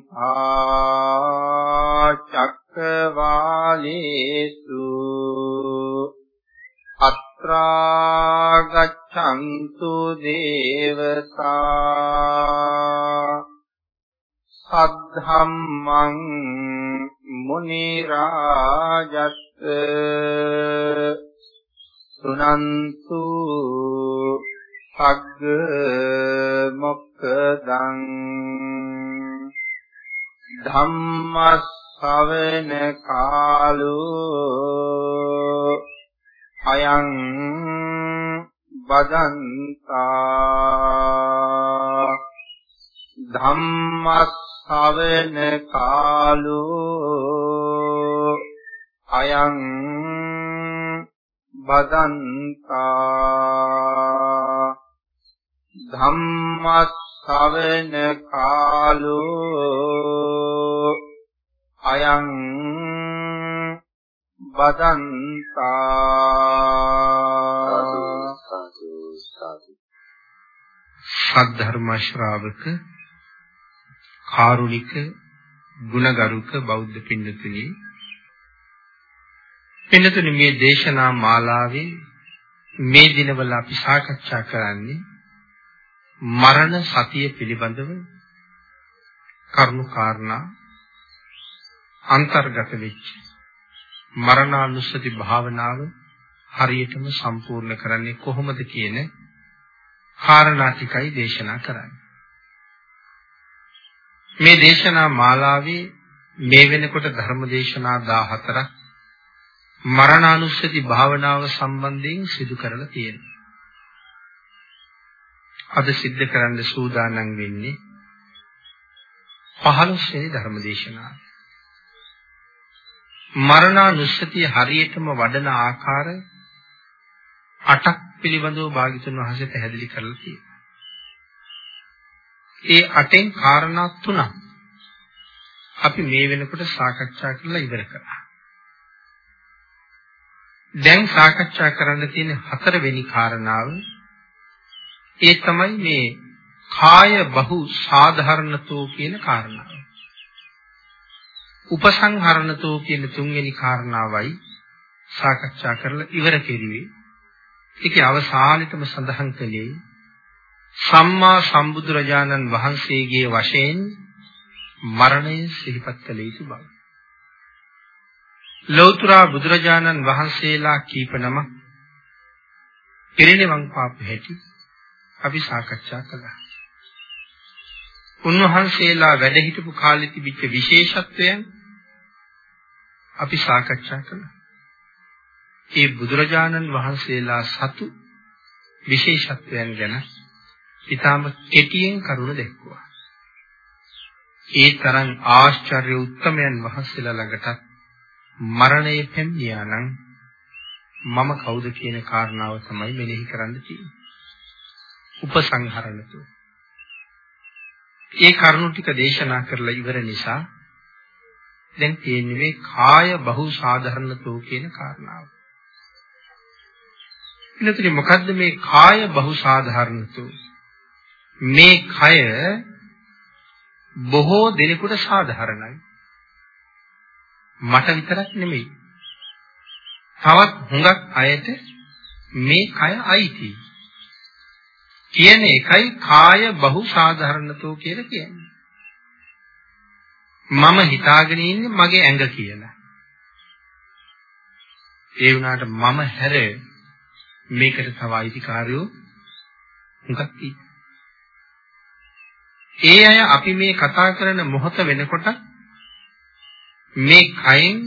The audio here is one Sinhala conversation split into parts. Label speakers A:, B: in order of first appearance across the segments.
A: සමන්තා චක්කවාලේසු අයං බදන්තා
B: සද්ධර්ම ශ්‍රාවක කාරුණික ගුණගරුක බෞද්ධ පින්නතුනි. පින්නතුනි මේ දේශනා මාලාවේ මේ දිනවල අපි සාකච්ඡා කරන්නේ මරණ සතිය පිළිබඳව කරුණු කාරණා අන්තර්ගත වෙච්ච මරණානුස්සති භාවනාව හරියටම සම්පූර්ණ කරන්නේ කොහොමද කියන කාරණා ටිකයි දේශනා කරන්නේ. මේ දේශනා මාලාවේ මේ වෙනකොට ධර්ම දේශනා 14ක් මරණානුස්සති භාවනාව සම්බන්ධයෙන් සිදු කරලා තියෙනවා. අද සිද්ධ කරන්න සූදානම් වෙන්නේ 15 වෙනි ධර්මදේශනාව. මරණානුස්සතිය හරියටම වඩන ආකාර 8ක් පිළිබඳව භාග්‍යතුන් වහන්සේ පැහැදිලි කරලා තියෙනවා. ඒ 8න් කාරණා 3ක් අපි මේ වෙනකොට සාකච්ඡා කරලා ඉවර කරා. දැන් සාකච්ඡා කරන්න තියෙන හතරවෙනි කාරණාව ඒ තමයි මේ කාය බහු සාධාරණතෝ කියන කාරණාව. උපසංහරණතෝ කියන තුන්වෙනි කාරණාවයි සාකච්ඡා කරලා ඉවර කෙරුවේ. ඒකේ අවසානෙටම සඳහන් කළේ සම්මා සම්බුදුරජාණන් වහන්සේගේ වශයෙන් මරණය සිහිපත් කළ යුතු බව. ලෞතර බුදුරජාණන් වහන්සේලා කීප නම පිරිනිවන් පාපු හැටි අපි සාකච්ඡා කළා. උන්වහන්සේලා වැඩ හිටපු කාලේ තිබිච්ච විශේෂත්වයන් අපි සාකච්ඡා කළා. ඒ බුදුරජාණන් වහන්සේලා සතු විශේෂත්වයන් ගැන ඊටම කෙටියෙන් කරුණ දැක්වුවා. ඒ තරම් ආශ්චර්ය උත්තමයන් වහන්සේලා ළඟට මරණය පැමිණියා නම් මම කවුද කියන කාරණාව තමයි මෙනෙහි කරන්න තියෙන්නේ. උපසංහරණතු. ඒ කරුණු ටික දේශනා කරලා ඉවර නිසා දැන් තියෙන්නේ මේ කාය බහු සාධාරණතෝ කියන කාරණාව. එනතුනේ මොකද්ද මේ කාය බහු සාධාරණතෝ? මේ කය බොහෝ දෙනෙකුට සාධාරණයි. මට විතරක් නෙමෙයි. තවත් හුඟක් අයට මේ කය අයිතියි. කියන එකයි කාය බහු සාධාරණතෝ කියලා කියන්නේ. මම හිතාගෙන ඉන්නේ මගේ ඇඟ කියලා. ඒ වුණාට මම හැර මේකට තව අයිතිකාරයෝ හුඟක් ඒ අය අපි මේ කතා කරන මොහොත වෙනකොට මේ කයෙන්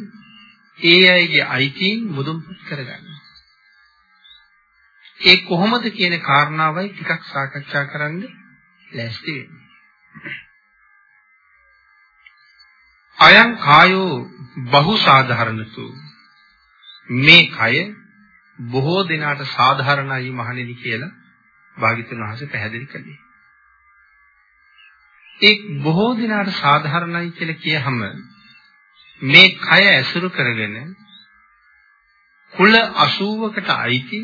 B: ඒ අයගේ අයිතීන් මුදුන්පත් කරගන්නවා. ඒ කොහොමද කියන කාරණාවයි ටිකක් සාකච්ඡා කරන්න ලෑස්ති වෙන්නේ. අයං කායෝ බහු සාධාරණතු මේ කය බොහෝ දිනාට සාධාරණයි මහණෙනි කියලා භාග්‍යතුන් වහන්සේ පැහැදිලි කළේ. ඒ බොහෝ දිනාට සාධාරණයි කියලා කියහම මේ කය ඇසුරු කරගෙන කුල 80කට අයිති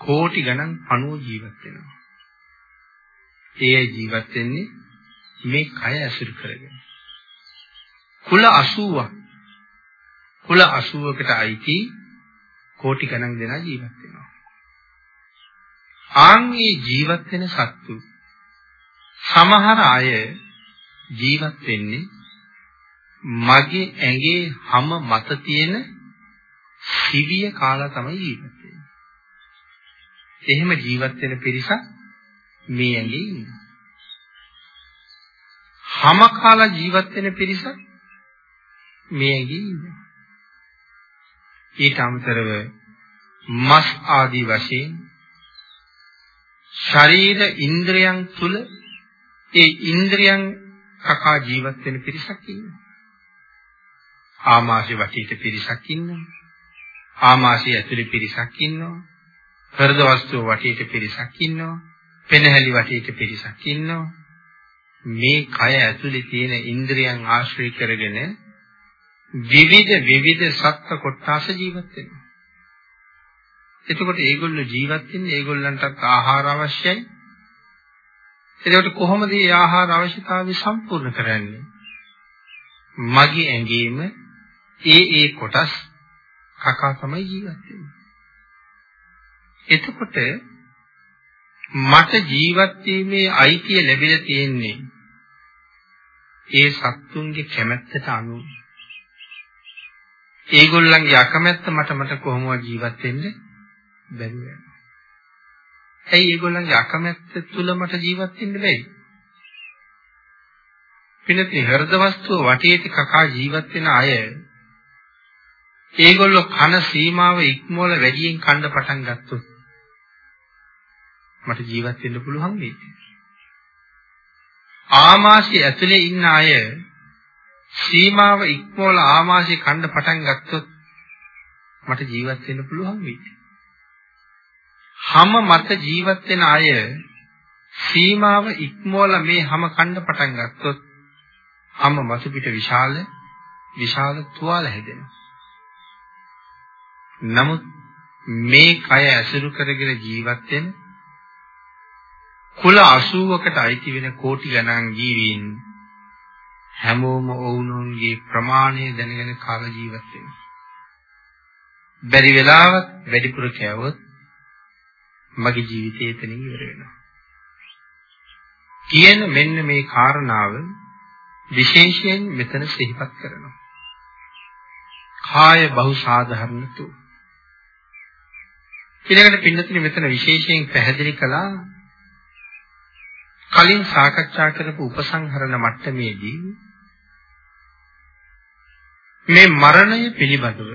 B: කෝටි ගණන් අණුව ජීවත් වෙනවා. ඒ ජීවත් වෙන්නේ මේ කය ඇසුරු කරගෙන. කුල 80ක් කුල 80කට අයිති කෝටි ගණන් දෙනා ජීවත් වෙනවා. ආන්ගේ ජීවත් වෙන සත්තු සමහර අය ජීවත් වෙන්නේ මගේ ඇඟේ හැම මත තියෙන සිවිය කාලා තමයි ජීවත් වෙන්නේ. එහෙම ජීවත් වෙන පිරිසක් මේ ඇඟේ ඉන්නවා. හැම කාලා ජීවත් වෙන පිරිසක් මේ ඇඟේ ඉන්නවා. ඊට අමතරව මස් ආදී වශයෙන් ශරීර ඉන්ද්‍රයන් තුල ඒ ඉන්ද්‍රයන් කකා ජීවත් වෙන පිරිසක් ඉන්නවා. ආමාශය වටේට පිරිසක් ඉන්නවා. ආමාශය ඇතුලේ පිරිසක් ඉන්නවා. හෘද වස්තුව වටේට පිරිසක් ඉන්නවා. පෙනහැලි වටේට පිරිසක් ඉන්නවා. මේ කය ඇතුලේ තියෙන ඉන්ද්‍රයන් ආශ්‍රය කරගෙන විවිධ විවිධ සත්ත්ව කොටස ජීවත් වෙනවා. එතකොට ඒගොල්ලෝ ජීවත් වෙන්නේ ඒගොල්ලන්ටත් ආහාර අවශ්‍යයි. එතකොට කොහොමද මේ ආහාර අවශ්‍යතාවය සම්පූර්ණ කරන්නේ? මගේ ඇඟේම ඒ ඒ කොටස් කකා තමයි ජීවත් වෙන්නේ. එතකොට මට ජීවත් වීමේ අයිතිය ලැබිලා තියෙන්නේ ඒ සත්තුන්ගේ කැමැත්තට අනුව. ඒගොල්ලන්ගේ අකමැත්ත මට මට කොහොමවත් ජීවත් වෙන්න බැරි වෙනවා. ඇයි ඒගොල්ලන්ගේ අකමැත්ත තුල මට ජීවත් වෙන්න බැරි? පිළිති හෘද වස්තුව වටේට කකා ජීවත් වෙන අය ඒගොල්ලෝ කන සීමාව ඉක්මවල වැඩියෙන් කන්න පටන් ගත්තොත් මට ජීවත් වෙන්න පුළුවන් වෙයි. ආමාශය ඇතුලේ ඉන්න අය සීමාව ඉක්මවල ආමාශය කන්න පටන් ගත්තොත් මට ජීවත් වෙන්න පුළුවන් වෙයි. හැම මත ජීවත් වෙන අය සීමාව ඉක්මවල මේ හැම කන්න පටන් ගත්තොත් හැම මතු පිට විශාල විශාල තුවාල හැදෙනවා. නමුත් මේ කය ඇසුරු කරගෙන ජීවත් වෙන කුල 80කට අයිති වෙන කෝටි ගණන් ජීවීන් හැමෝම ඔවුනොන්ගේ ප්‍රමාණය දැනගෙන කාල ජීවත් වෙනවා. බැරි වෙලාවත් වැඩිපුර කෑවොත් මගේ ජීවිතය එතනින් ඉවර වෙනවා. කියන මෙන්න මේ කාරණාව විශේෂයෙන් මෙතන සිහිපත් කරනවා. කාය බහු සාධාරණතු. ඊළඟට පින්නතුනි මෙතන විශේෂයෙන් පැහැදිලි කළා කලින් සාකච්ඡා කරපු උපසංහරණ මට්ටමේදී මේ මරණය පිළිබඳව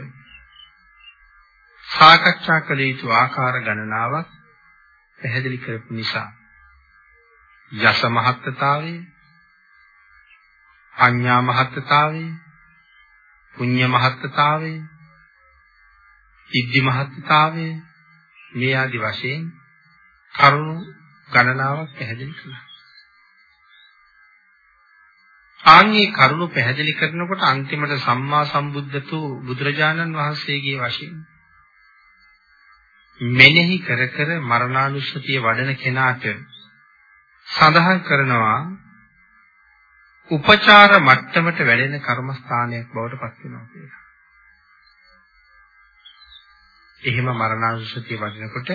B: සාකච්ඡා කළ යුතු ආකාර ගණනාවක් පැහැදිලි කරපු නිසා යස මහත්තතාවය අඤ්ඤා මහත්තතාවය පුඤ්ඤ මහත්තතාවය ඉද්ධි මහත්තතාවය මේ ආදි වශයෙන් කරුණු ගණනාවක් පැහැදිලි කළා. ආන්ගේ කරුණු පැහැදිලි කරනකොට අන්තිමට සම්මා සම්බුද්ධතු බුදුරජාණන් වහන්සේගේ වශයෙන් මෙනෙහි කර කර මරණානුස්සතිය වඩන කෙනාට සඳහන් කරනවා උපචාර මට්ටමට වැඩෙන කර්මස්ථානයක් බවට පත් වෙනවා කියලා. එහෙම මරණානුස්සතිය වඩනකොට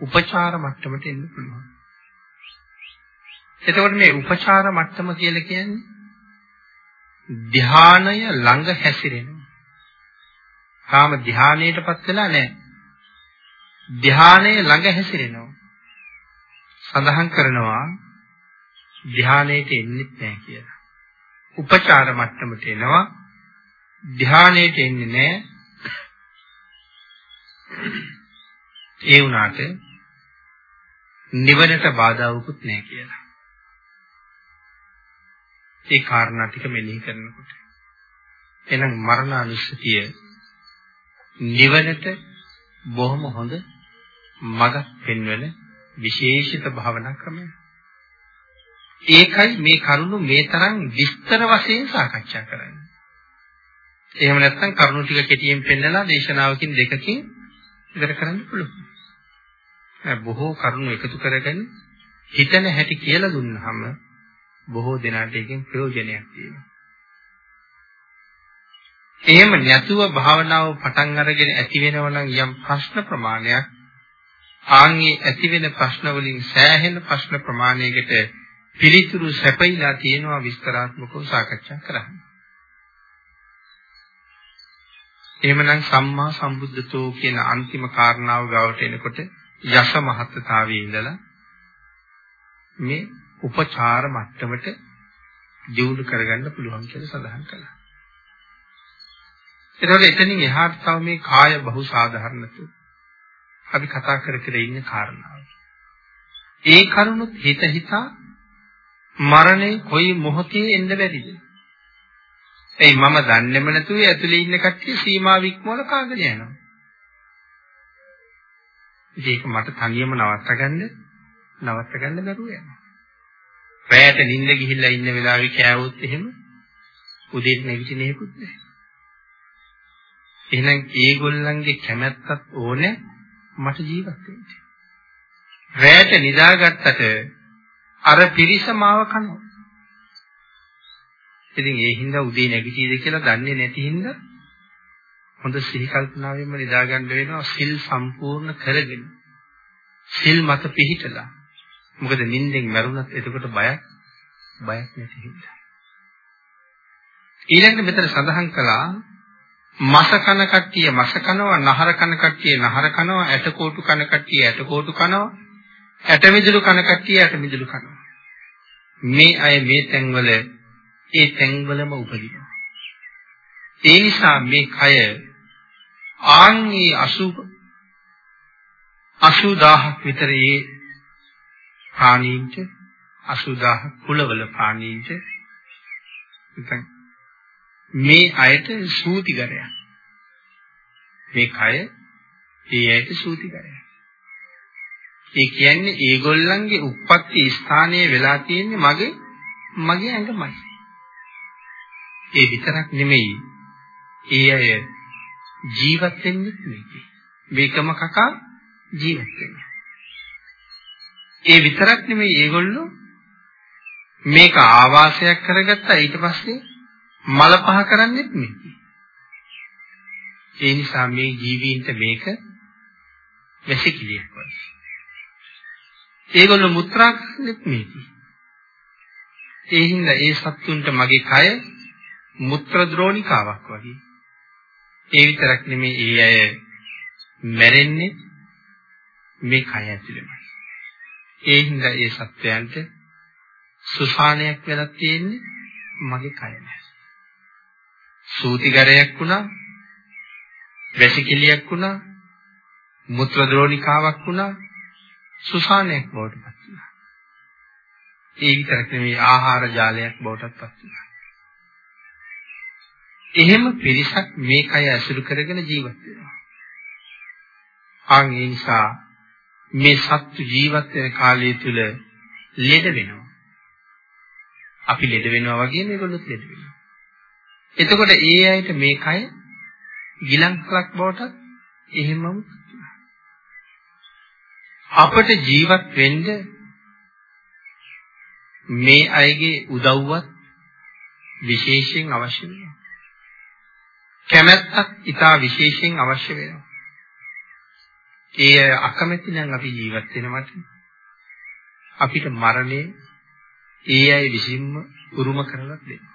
B: උපචාර මට්ටමට එන්න පුළුවන්. එතකොට මේ උපචාර මට්ටම කියලා කියන්නේ ධානය ළඟ හැසිරෙනවා. තාම ධානයටපත් වෙලා නැහැ. ධානය ළඟ හැසිරෙනවා. සඳහන් කරනවා ධානයට එන්නේ නැහැ කියලා. උපචාර මට්ටමට එනවා ධානයට එන්නේ නැහැ. ඒ වුණාට නිවනට බාධාවකුත් නැහැ කියලා. ඒ කාරණා ටික මෙනෙහි කරනකොට එහෙනම් මරණානුස්සතිය නිවනට බොහොම හොඳ මඟ පෙන්වන විශේෂිත භාවනා ක්‍රමය. ඒකයි මේ කරුණු මේ තරම් විස්තර වශයෙන් සාකච්ඡා කරන්නේ. එහෙම නැත්නම් කරුණු ටික කෙටියෙන් පෙන්නලා දේශනාවකින් දෙකකින් ඉවර කරන්න පුළුවන්. බොහෝ කරුණු එකතු කරගෙන හිතන හැටි කියලා දුන්නාම බොහෝ දෙනාට ඒකෙන් ප්‍රයෝජනයක් තියෙනවා. එහෙම නැතුව භාවනාව පටන් අරගෙන ඇති වෙනව නම් යම් ප්‍රශ්න ප්‍රමාණයක් ආන්ගේ ඇති වෙන ප්‍රශ්න වලින් සෑහෙන ප්‍රශ්න ප්‍රමාණයකට පිළිතුරු සැපයිලා තියෙනවා විස්තරාත්මකව සාකච්ඡා කරන්න. එහෙමනම් සම්මා සම්බුද්ධතෝ කියන අන්තිම කාරණාව ගාවට එනකොට යස මහත්තාවේ ඉඳලා මේ උපචාර මට්ටමට දියුණු කරගන්න පුළුවන් කියලා සඳහන් කළා. ඒතකොට එතනින් එහාට තව මේ කාය බහු සාධාරණතු අපි කතා කර කර ඉන්න කාරණාව. ඒ කරුණුත් හිත හිතා මරණය කොයි මොහොතේ එන්න බැරිද? එයි මම දන්නේම නැතුව ඇතුලේ ඉන්න කට්ටිය සීමා වික්මවල කාගෙන යනවා. ඒක මට තනියම නවත්ත ගන්න නවත්ත ගන්න බැරුව යනවා. රැයට නිින්ද ගිහිල්ලා ඉන්න වෙලාවෙ කෑවොත් එහෙම උදේට නැගිටින්නේකුත් නැහැ. එහෙනම් ඒගොල්ලන්ගේ කැමැත්තත් ඕනේ මට ජීවත් වෙන්න. රැයට නිදාගත්තට අර පිරිස මාව කනවා. ඉතින් ඒ හින්දා උදේ නැගිටීද කියලා දන්නේ නැති හින්දා හොඳ සිහි කල්පනාවෙන්ම නිදා ගන්න වෙනවා සිල් සම්පූර්ණ කරගෙන. සිල් මත පිහිටලා. මොකද නිින්දෙන් මැරුණත් එතකොට බයක් බයක් නැති හින්දා. ඊළඟට මෙතන සඳහන් කළා මස කන කට්ටිය මස කනවා නහර කන කට්ටිය නහර කනවා ඇට කෝටු කන කට්ටිය ඇට කෝටු කනවා ඇට මිදුළු කන කට්ටිය ඇට මිදුළු කනවා මේ අය මේ තැන්වල ඒ තැන්වලම උපදිනවා ඒ නිසා මේ කය ආන්ගේ 80 80000ක් විතර ඒ ප්‍රාණීන්ට 80000 කුලවල ප්‍රාණීන්ට නිකන් මේ අයට සූතිකරයක්. මේ කය ඒ අයට සූතිකරයක්. ඒ කියන්නේ ඒගොල්ලන්ගේ උප්පත්ති ස්ථානයේ වෙලා තියෙන්නේ මගේ මගේ ඇඟමයි. ඒ විතරක් නෙමෙයි. ඒ අය ජීවත් වෙන්නේ මේකේ. මේකම කකා ජීවත් වෙනවා. ඒ විතරක් නෙමෙයි ඒගොල්ලෝ මේක ආවාසයක් කරගත්තා ඊට පස්සේ මල පහ කරන්නේත් මේක. ඒ නිසා මේ ජීවීන්ට මේක වැසිකිළියක් වගේ. ඒගොල්ලෝ මුත්‍රා කරන්නේත් මේක. ඒ හින්දා ඒ සත්තුන්ට මගේ කය මුත්‍ර ද්‍රෝණිකාවක් වගේ. ඒ විතරක් නෙමෙයි ඒ අය මැරෙන්නේ මේ කය ඇතුළෙමයි. ඒ හින්දා ඒ සත්වයන්ට සුසානයක් වෙලා තියෙන්නේ මගේ කය නෑ. සූතිගරයක් වුණා වැසිකිළියක් වුණා මුත්‍ර ද්‍රෝණිකාවක් වුණා සුසානයක් බවට පත් වුණා. ඒ විතරක් නෙමෙයි ආහාර ජාලයක් බවටත් පත් වුණා. එහෙම පිරිසක් මේ කය ඇසුරු කරගෙන ජීවත් වෙනවා. ආන් ඒ නිසා මේ සත්තු ජීවත් වෙන කාලය තුල ලෙඩ වෙනවා. අපි ලෙඩ වෙනවා වගේ මේගොල්ලොත් ලෙඩ වෙනවා. එතකොට ඒ අයට මේ කය ගිලන්කලක් බවට එහෙමම අපට ජීවත් වෙන්න මේ අයගේ උදව්වත් විශේෂයෙන් අවශ්‍ය වෙනවා. කැමැත්තක් ඉතා විශේෂයෙන් අවශ්‍ය වෙනවා. ඒ අකමැති නම් අපි ජීවත් වෙනවට අපිට මරණය ඒ අය විසින්ම උරුම කරලා දෙනවා.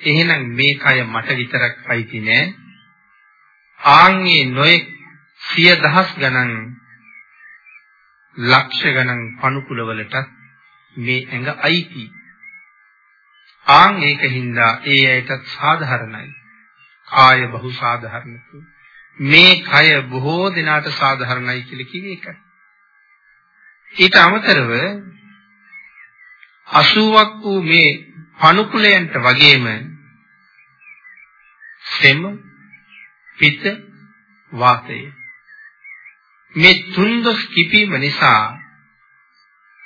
B: එහෙනම් මේ කය මට විතරක් අයිති නෑ. ආන්ගේ නොයෙක් සිය දහස් ගණන් ලක්ෂ ගණන් පණුකුලවලට මේ ඇඟ අයිති. ආන් ඒකින්ද ඒ ඇයටත් සාධාරණයි. කාය බහු සාධාරණයි. මේ කය බොහෝ දිනාට සාධාරණයි කියලා කිව්වේ ඒකයි. ඊට අමතරව 80ක් වූ මේ පණුකුලයන්ට වගේම සෙම පිත වාතය මේ තුන්දොස් කිපීම නිසා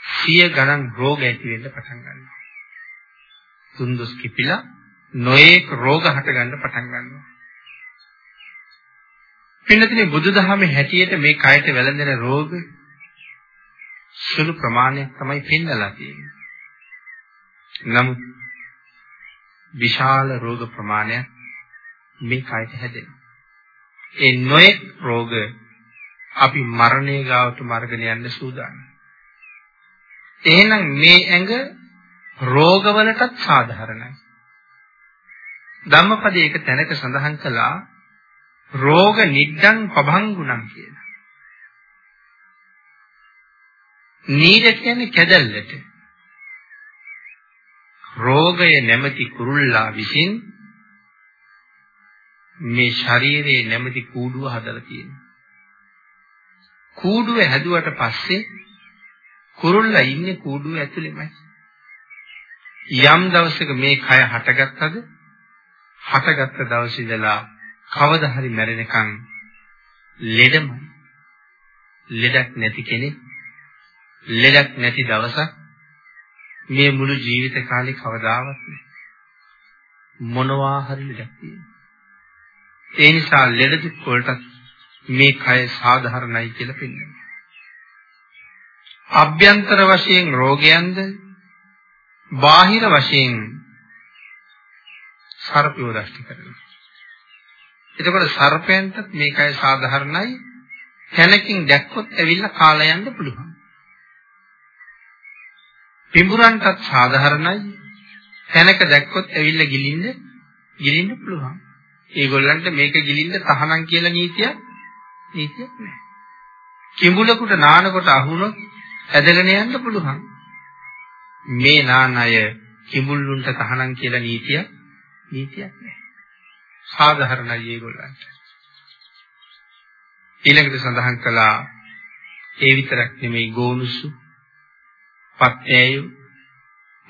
B: සිය ගණන් රෝග ඇති වෙන්න පටන් ගන්නවා. තුන්දොස් කිපිලා නොයේක් රෝග හට ගන්න පටන් ගන්නවා. පින්නතිනේ බුදුදහමේ හැටියට මේ කයට වැළඳෙන රෝග සුළු ප්‍රමාණයක් තමයි පෙන්නලා තියෙන්නේ. නමුත් විශාල රෝග ප්‍රමාණයක් මේ කයට හැදෙනවා. ඒ නොයෙක් රෝග අපි මරණය ගාවට මර්ගන යන්න සූදානම්. එහෙනම් මේ ඇඟ රෝගවලටත් සාධාරණයි. ධම්මපදයේ එක තැනක සඳහන් කළා රෝග නිද්දං පභංගුණං කියලා. නීඩ කියන්නේ කැදල්ලට. රෝගය නැමැති කුරුල්ලා විසින් මේ ශරීරයේ නැමැති කූඩුව හදලා තියෙනවා. කූඩුව හැදුවට පස්සේ කුරුල්ලා ඉන්නේ කූඩුව ඇතුළෙමයි. යම් දවසක මේ කය හටගත්තද හටගත්ත දවසේ ඉඳලා කවදා හරි මැරෙනකන් ලෙඩමයි. ලෙඩක් නැති කෙනෙක් ලෙඩක් නැති දවසක් මේ මුළු ජීවිත කාලේ කවදාවත් නැහැ. මොනවා හරි ලෙඩක් තියෙනවා. ඒ නිසා ලෙඩ දුක් වලට මේ කය සාධාරණයි කියලා පෙන්වනවා. අභ්‍යන්තර වශයෙන් රෝගයන්ද බාහිර වශයෙන් සර්පයෝ දෂ්ටි කරනවා. එතකොට සර්පයන්ටත් මේකයි සාධාරණයි. තැනකින් දැක්කොත් ඇවිල්ලා කාලා යන්න පුළුවන්. පිඹුරන්ටත් සාධාරණයි. තැනක දැක්කොත් ඇවිල්ලා ගිලින්න ගිලින්න පුළුවන්. ඒගොල්ලන්ට මේක ගිලින්න තහනම් කියලා නීතියක් නීතියක් නැහැ. කිඹුලකට නානකොට අහුනොත් ඇදගෙන යන්න පුළුවන්. මේ නාන අය කිඹුල්ලුන්ට තහනම් කියලා නීතියක් නීතියක් නැහැ. සාධාරණයි ඒගොල්ලන්ට. ඊළඟට සඳහන් කළා ඒ විතරක් නෙමෙයි ගෝනුසු, පත්‍යයු,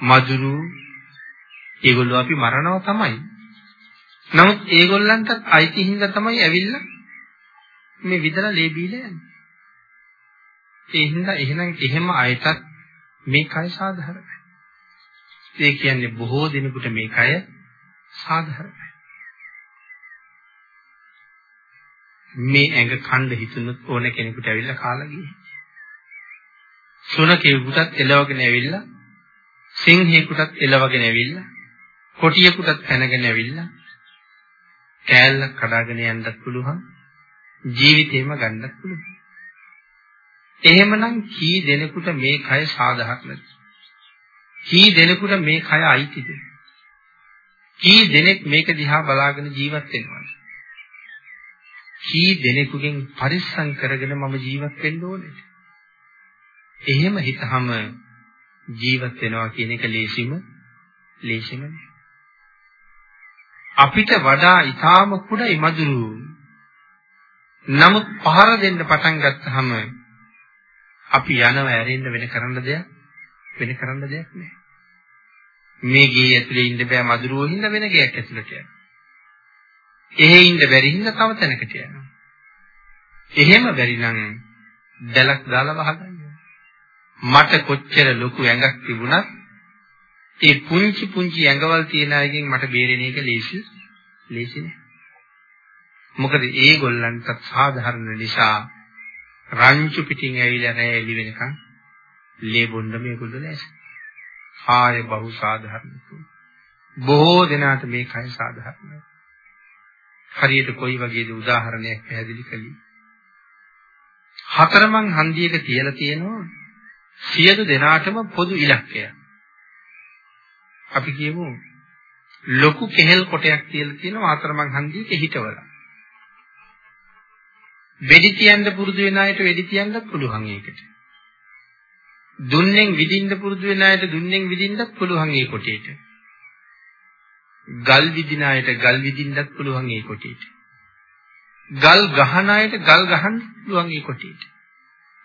B: මදුරු ඒගොල්ලෝ අපි මරනවා තමයි. නමුත් ඒගොල්ලන්ට අයිති හින්දා තමයි ඇවිල්ලා මේ විදලා ලේබීලා යන්නේ. ඒ හින්දා එහෙනම් එහෙම අයටත් මේ කය සාධාරණයි. ඒ කියන්නේ බොහෝ දිනකට මේ කය සාධාරණයි. මේ ඇඟ කණ්ඩ හිතුනොත් ඕන කෙනෙකුට ඇවිල්ලා කාලා ගියේ. සුනකෙකුටත් එලවගෙන ඇවිල්ලා සිංහෙකුටත් එලවගෙන ඇවිල්ලා කොටියෙකුටත් පැනගෙන ඇවිල්ලා කෑල්ලක් කඩාගෙන යන්නත් පුළුවන් ජීවිතේම ගන්නත් පුළුවන්. එහෙමනම් කී දෙනෙකුට මේ කය සාධාරණද? කී දෙනෙකුට මේ කය අයිතිද? කී දෙනෙක් මේක දිහා බලාගෙන ජීවත් වෙනවද? කී දෙනෙකුගෙන් පරිස්සම් කරගෙන මම ජීවත් වෙන්න ඕනේ? එහෙම හිතහම ජීවත් වෙනවා කියන එක ලේසිම ලේසිම නෑ. අපිට වඩා ඊටාම කුඩයි මදුරු. නමුත් පහර දෙන්න පටන් ගත්තාම අපි යනව ඇරෙන්න වෙන කරන්න දෙයක් වෙන කරන්න දෙයක් නෑ. මේ ගේ ඇතුලේ ඉන්න බෑ මදුරුවෝ හින්දා වෙන ගයක් ඇතුලට යනවා. එහෙ ඉන්න බැරි හින්දා තව තැනකට යනවා. එහෙම බැරි නම් දැලක් දාලා වහගන්න. මට කොච්චර ලොකු ඇඟක් තිබුණත් ඒ පුංචි පුංචි ඇඟවල් තියෙන අයගෙන් මට බේරෙන එක ලේසි ලේසි නෑ. මොකද ඒගොල්ලන්ට සාධාරණ නිසා රංචු පිටින් ඇවිල්ලා නැහැ එළි වෙනකන් ලේ බොන්න මේගොල්ලෝ නැසෙ. කාය බහු සාධාරණ බොහෝ දෙනාට මේ කය සාධාරණයි. හරියට කොයි වගේද උදාහරණයක් පැහැදිලි කළේ. හතරමං හන්දියක තියලා තියෙනවා සියලු දෙනාටම පොදු ඉලක්කයක්. අපි කියමු ලොකු කෙහෙල් කොටයක් තියලා තියෙනවා හතරමං හන්දියක හිටවලා. වෙඩි තියන්න පුරුදු වෙන අයට වෙඩි තියන්නත් පුළුවන් ඒකට. දුන්නෙන් විදින්න පුරුදු වෙන අයට දුන්නෙන් විදින්නත් පුළුවන් ඒ කොටේට. ගල් විදින අයට ගල් විදින්නත් පුළුවන් ඒ කොටේට. ගල් ගහන අයට ගල් ගහන්න පුළුවන් ඒ කොටේට.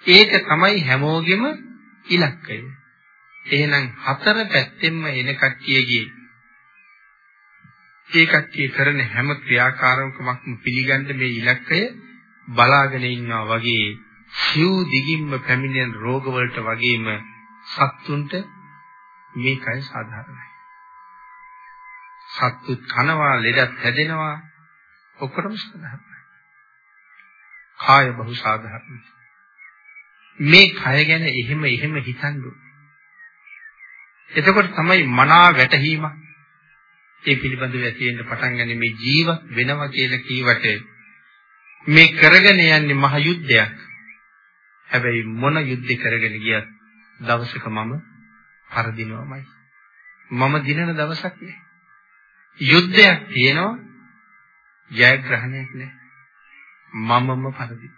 B: ඒක තමයි හැමෝගෙම ඉලක්කය. එහෙනම් හතර පැත්තෙන්ම එන කට්ටියගේ ඒ කට්ටිය කරන හැම ක්‍රියාකාරකමක්ම පිළිගන්න මේ ඉලක්කය බලාගෙන ඉන්නවා වගේ සිව් දිගින්ම පැමිණෙන රෝග වලට වගේම සත්තුන්ට මේකයි සාධාරණයි. සත්තු කනවා, ලෙඩක් හැදෙනවා ඔක්කොටම සාධාරණයි. කාය බහු සාධාරණයි. මේ කය ගැන එහෙම එහෙම හිතන්න එතකොට තමයි මනා වැටහීමක් ඒ පිළිබඳව ඇති වෙන්න පටන් ගන්නේ මේ ජීවත් වෙනවා කියලා කීවට මේ කරගෙන යන්නේ මහ යුද්ධයක්. හැබැයි මොන යුද්ධ කරගෙන ගියත් දවසක මම පරදිනවමයි. මම දිනන දවසක් නෑ. යුද්ධයක් තියෙනවා ජයග්‍රහණයක් නෑ. මමම පරදි.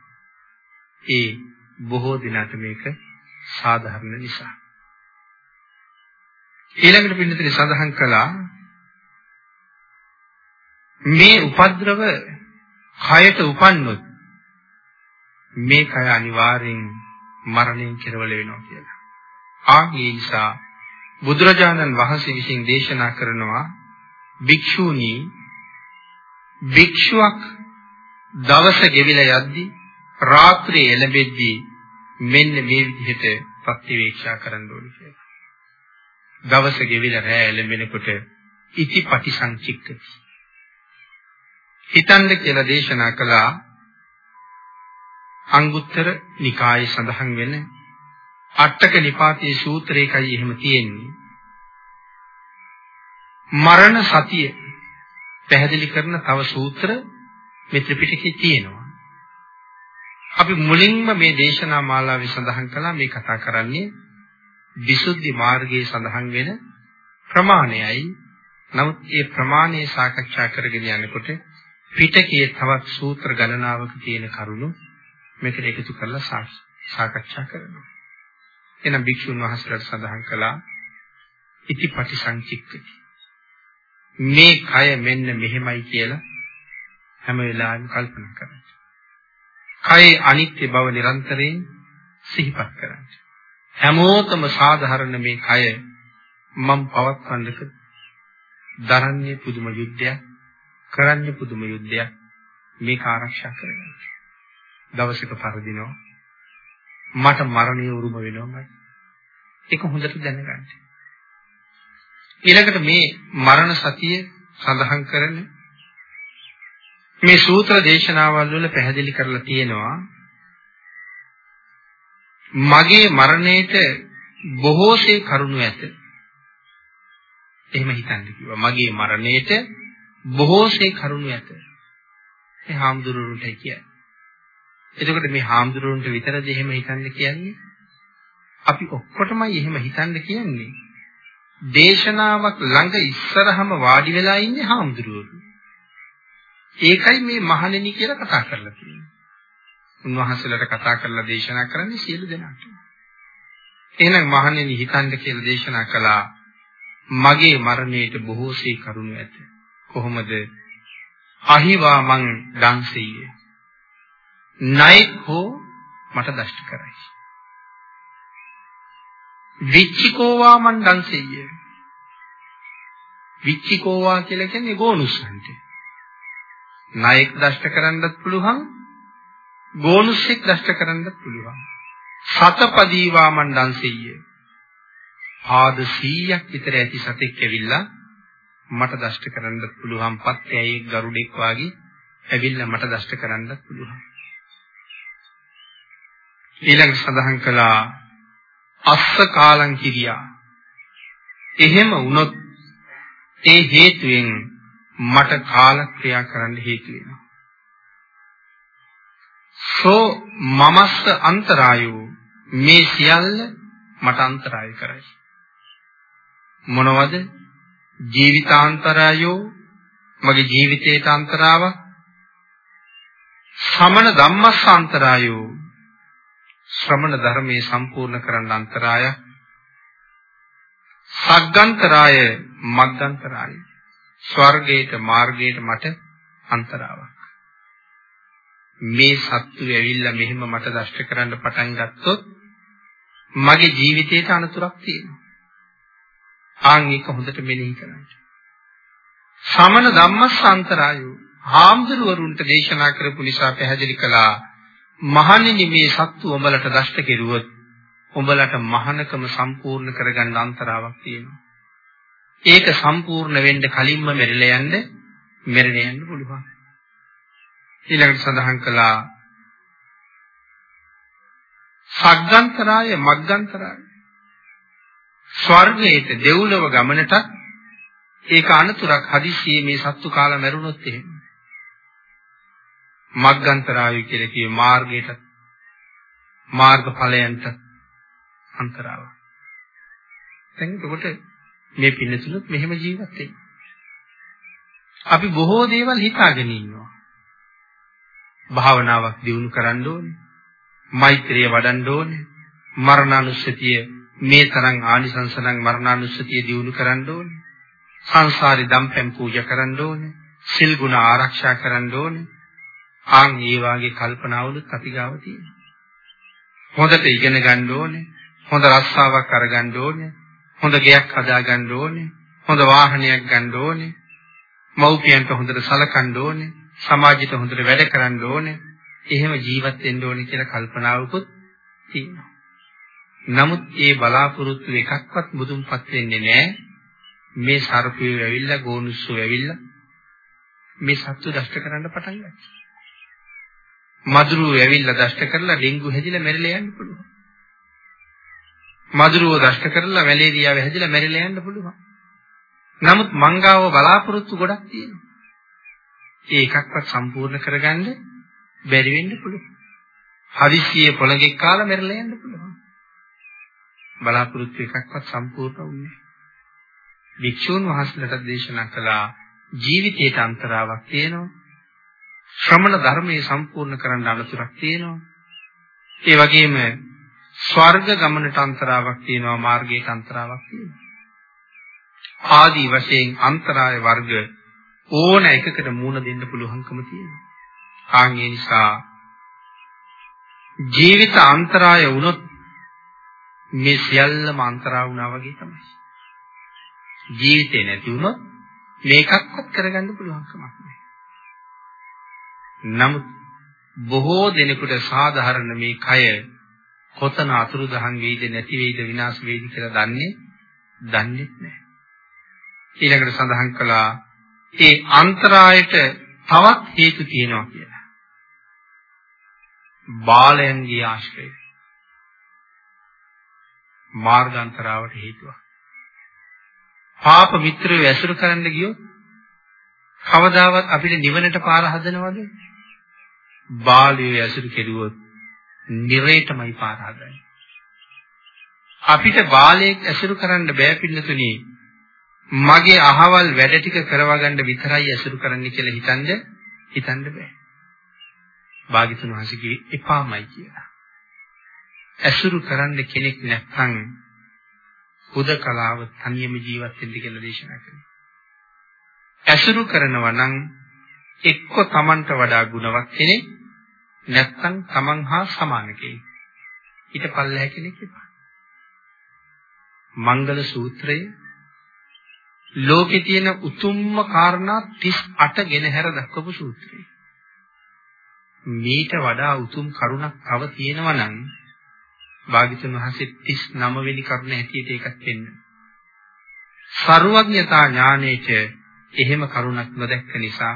B: ඒ බොහෝ දිනකට මේක සාධාරණ නිසා. ඊළඟට පින්නතේ සඳහන් කළා මේ උපද්‍රව කයට උපන්නොත් මේ කය අනිවාර්යෙන් මරණයෙන් කෙරවල වෙනවා කියලා. ආගේ නිසා බුදුරජාණන් වහන්සේ විසින් දේශනා කරනවා භික්ෂූනි භික්ෂුවක් දවස ගෙවිලා යද්දී රාත්‍රියේ එළඹෙද්දී මෙන්න මේ විදිහට ප්‍රතිවේක්ෂා කරන්න ඕනේ කියලා. දවස ගෙවිලා රැ එළඹෙනකොට ඉති පටිසංචික්කති. හිතන්න කියලා දේශනා කළා අංගුත්තර නිකායේ සඳහන් වෙන අටක නිපාතයේ සූත්‍රයකයි එහෙම තියෙන්නේ. මරණ සතිය පැහැදිලි කරන තව සූත්‍ර මේ ත්‍රිපිටකයේ තියෙනවා. අපි මුලින්ම මේ දේශනා මාලාවේ සඳහන් කළා මේ කතා කරන්නේ විසුද්ධි මාර්ගයේ සඳහන් වෙන ප්‍රමාණයයි. නමුත් ඒ ප්‍රමාණය සාකච්ඡා කරගෙන යනකොට පිටකයේ තවත් සූත්‍ර ගණනාවක තියෙන කරුණු මේකට එකතු කරලා සාකච්ඡා කරනවා. එනම් භික්ෂුන් වහන්සේලාට සඳහන් කළා ඉතිපටි සංචික්කති. මේ කය මෙන්න මෙහෙමයි කියලා හැම වෙලාවෙම කල්පනා කරන්න. කයේ අනිත්‍ය බව නිරන්තරයෙන් සිහිපත් කරන්න. හැමෝටම සාධාරණ මේ කය මම පවත්වන්නක දරන්නේ පුදුම යුද්ධයක් කරන්නේ පුදුම යුද්ධයක් මේක ආරක්ෂා කරගන්න. දවසක පරදිනවා මට මරණය උරුම වෙනවමයි. ඒක හොඳට දැනගන්න. ඊළඟට මේ මරණ සතිය සඳහන් කරන මේ සූත්‍ර දේශනාවල් වල පැහැදිලි කරලා තියෙනවා මගේ මරණයට බොහෝසේ කරුණු ඇත. එහෙම හිතන්න කිව්වා. මගේ මරණයට බොහෝසේ කරුණු ඇත. ඒ හාමුදුරුවන්ට කියන්නේ. එතකොට මේ හාමුදුරුවන්ට විතරද එහෙම හිතන්න කියන්නේ? අපි ඔක්කොටමයි එහෙම හිතන්න කියන්නේ. දේශනාවක් ළඟ ඉස්සරහම වාඩි වෙලා ඉන්නේ හාමුදුරුවෝ. ඒකයි මේ මහණෙනි කියලා කතා කරලා තියෙන්නේ. උන්වහන්සේලාට කතා කරලා දේශනා කරන්නේ සියලු දෙනාට. එහෙනම් මහණෙනි හිතන්න කියලා දේශනා කළා මගේ මරණයට බොහෝසේ කරුණ ඇත. කොහොමද? අහිවා මං දන්සෙය. නයික් හෝ මට දෂ්ට කරයි. විච්චිකෝවා මං දන්සෙය. විච්චිකෝවා කියලා කියන්නේ ගෝනුස්සන්ට. නයික් දෂ්ට කරන්නත් පුළුවන් ගෝනුස්සෙක් දෂ්ට කරන්නත් පුළුවන්. සතපදීවා මං දන්සෙය. පාද 100ක් විතර ඇති සතෙක් ඇවිල්ලා මට දෂ්ට කරන්නත් පුළුවන් පත්‍යයේ ගරුඩෙක් වාගේ ඇවිල්ලා මට දෂ්ට කරන්නත් පුළුවන්. ඊළඟ සඳහන් කළා අස්ස කාලං කිරියා. එහෙම වුණොත් ඒ හේතුවෙන් මට කාල ක්‍රියා කරන්න හේතු වෙනවා. සෝ මමස්ස අන්තරායෝ මේ සියල්ල මට අන්තරාය කරයි. මොනවද? ජීවිතාන්තරායෝ මගේ ජීවිතයට අන්තරාවක්. සමන ධම්මස්සාන්තරායෝ ශ්‍රමණ ධර්මයේ සම්පූර්ණ කරන්න අන්තරාය. සග්ගන්තරාය මග්ගන්තරාය ස්වර්ගයට මාර්ගයට මට අන්තරාවක්. මේ සත්තු ඇවිල්ලා මෙහෙම මට දෂ්ට කරන්න පටන් ගත්තොත් මගේ ජීවිතේට අනතුරක් තියෙනවා. ආන් ඒක හොඳට මෙනෙහි කරන්න. සමන ධම්මස්සාන්තරායෝ හාමුදුරුවරුන්ට දේශනා කරපු නිසා පැහැදිලි කළා මහණෙනි මේ සත්තු උඹලට දෂ්ට කෙරුවොත් උඹලට මහානකම සම්පූර්ණ කරගන්න අන්තරාවක් තියෙනවා. ඒක සම්පූර්ණ වෙන්න කලින්ම මෙරළ යන්න මෙරළ යන්න පුළුවන්. ඊළඟට සඳහන් කළා සග්ගන්තරාය මග්ගන්තරාය ස්වර්ගයට දෙව්ලොව ගමනට ඒක අනතුරක් හදිස්සියේ මේ සත්තු කාලා මැරුණොත් එහෙම මග්ගන්තරාය කියලා කියේ මාර්ගයට මාර්ගඵලයන්ට අන්තරාව. දැන් එතකොට මේ පින්නතුලුත් මෙහෙම ජීවත් වෙනවා. අපි බොහෝ දේවල් හිතාගෙන ඉන්නවා. භාවනාවක් දියුණු කරන්න ඕනේ. මෛත්‍රිය වඩන්න ඕනේ. මරණානුස්සතිය මේ තරම් ආනිසංසනම් මරණානුස්සතිය දියුණු කරන්න ඕනේ. සංසාරේ දම්පැන් පූජා කරන්න ඕනේ. සිල් ගුණ ආරක්ෂා කරන්න ඕනේ. ආන් ඒ වාගේ කල්පනාවලුත් අපි ගාව තියෙනවා. හොඳට ඉගෙන ගන්න ඕනේ. හොඳ රස්සාවක් අරගන්න ඕනේ. හොඳ ගෙයක් හදාගන්න ඕනේ. හොඳ වාහනයක් ගන්න ඕනේ. මව්පියන්ට හොඳට සලකන්න ඕනේ. සමාජයට හොඳට වැඩ කරන්න ඕනේ. එහෙම ජීවත් වෙන්න ඕනේ කියලා කල්පනාවකුත් තියෙනවා. නමුත් ඒ බලාපොරොත්තු එකක්වත් මුදුන්පත් වෙන්නේ නැහැ. මේ සර්පය ඇවිල්ලා ගෝනුස්සු ඇවිල්ලා මේ සත්තු දෂ්ට කරන්න පටන් ගත්තා. මදුරුව ඇවිල්ලා දෂ්ට කරලා ඩෙන්ගු හැදිලා මැරිලා යන්න පුළුවන්. මදුරුව දෂ්ට කරලා මැලේරියාව හැදිලා මැරිලා යන්න පුළුවන්. නමුත් මංගාව බලාපොරොත්තු ගොඩක් තියෙනවා. ඒ එකක්වත් සම්පූර්ණ කරගන්න බැරි වෙන්න පුළුවන්. හදිස්සියේ පොළඟෙක් කාලා මැරිලා යන්න පුළුවන්. බලාපොරොත්තු එකක්වත් සම්පූර්ණ වුණේ නැහැ. භික්ෂූන් වහන්සේලාට දේශනා කළා ජීවිතයට අන්තරාවක් තියෙනවා. ශ්‍රමණ ධර්මයේ සම්පූර්ණ කරන්න අනුතරක් තියෙනවා. ඒ වගේම ස්වර්ග ගමනට අන්තරාවක් තියෙනවා මාර්ගයට අන්තරාවක් තියෙනවා. ආදී වශයෙන් අන්තරාය වර්ග ඕන එකකට මුණ දෙන්න පුළුවන්කම තියෙනවා. ආන් ඒ නිසා ජීවිත අන්තරාය වුණොත් මේ සියල්ලම අන්තරා වුණා වගේ තමයි. ජීවිතේ නැති වුණොත් මේකක්වත් කරගන්න පුළුවන් කමක් නැහැ. නමුත් බොහෝ දෙනෙකුට සාධාරණ මේ කය කොතන අතුරුදහන් වෙයිද නැති වෙයිද විනාශ වෙයිද කියලා දන්නේ දන්නේ නැහැ. ඊළඟට සඳහන් කළා ඒ අන්තරායට තවත් හේතු තියෙනවා කියලා. බාලයන්ගේ ආශ්‍රය මාර්ගාන්තරාවට හේතුවක්. පාප මිත්‍රයෝ ඇසුරු කරන්න ගියොත් කවදාවත් අපිට නිවනට පාර හදනවද? බාලයෝ ඇසුරු කෙරුවොත් නිරේටමයි පාර හදන්නේ. අපිට බාලයෙක් ඇසුරු කරන්න බෑ පින්නතුනි. මගේ අහවල් වැඩ ටික කරවා ගන්න විතරයි ඇසුරු කරන්න කියලා හිතනද හිතන්න බෑ. භාග්‍යතුන් වහන්සේ කිව්වේ එපාමයි කියලා. ඇසුරු කරන්න කෙනෙක් නැත්නම් හුදකලාව තනියම ජීවත් වෙන්න කියලා දේශනා කළා. ඇසුරු කරනවා නම් එක්ක Tamanට වඩා ගුණවත් කෙනෙක් නැත්නම් Taman හා සමාන කෙනෙක්. ඊට පල්ලෙහැ කෙනෙක් එපා. මංගල සූත්‍රය ලෝකේ තියෙන උතුම්ම කාරණා 38 ගෙන හැර දක්වපු සූත්‍රය. මීට වඩා උතුම් කරුණක් තව තියෙනවා නම් භාග්‍යතුන් වහන්සේ 39 වෙනි කරුණ හැටියට ඒකත් වෙන්න. ਸਰවඥතා ඥානයේච එහෙම කරුණක් නොදැක්ක නිසා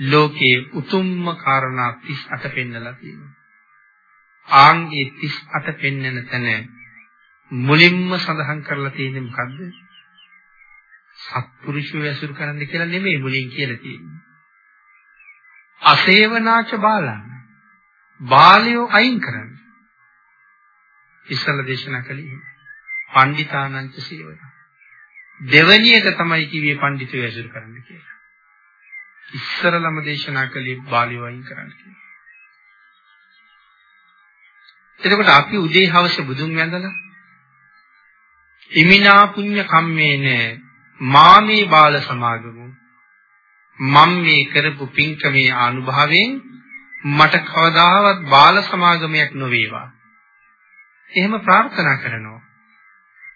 B: ලෝකයේ උතුම්ම කාරණා 38 පෙන්නලා තියෙනවා. ආන් ඒ 38 පෙන්නන තැන මුලින්ම සඳහන් කරලා තියෙන්නේ මොකද්ද? සත්පුරුෂයෝ ඇසුරු කරන්න කියලා නෙමෙයි මුලින් කියලා තියෙන්නේ. අසේවනාච බාලං. බාලයෝ අයින් කරන්න. ඉස්සල දේශනා කළේ. පණ්ඩිතානංච සේවන. දෙවැනි එක තමයි කිව්වේ පඬිතුයෝ ඇසුරු කරන්න කියලා. ඉස්සරලම දේශනා කළේ බාලිය වයින් කරන්න කියලා. එතකොට අපි උදේ හවස බුදුන් වැඳලා ඉමිනා පුඤ්ඤ කම්මේන මාමේ බාල සමාගමු මම මේ කරපු පින්කමේ අනුභවයෙන් මට කවදාවත් බාල සමාගමයක් නොවේවා. එහෙම ප්‍රාර්ථනා කරනවා.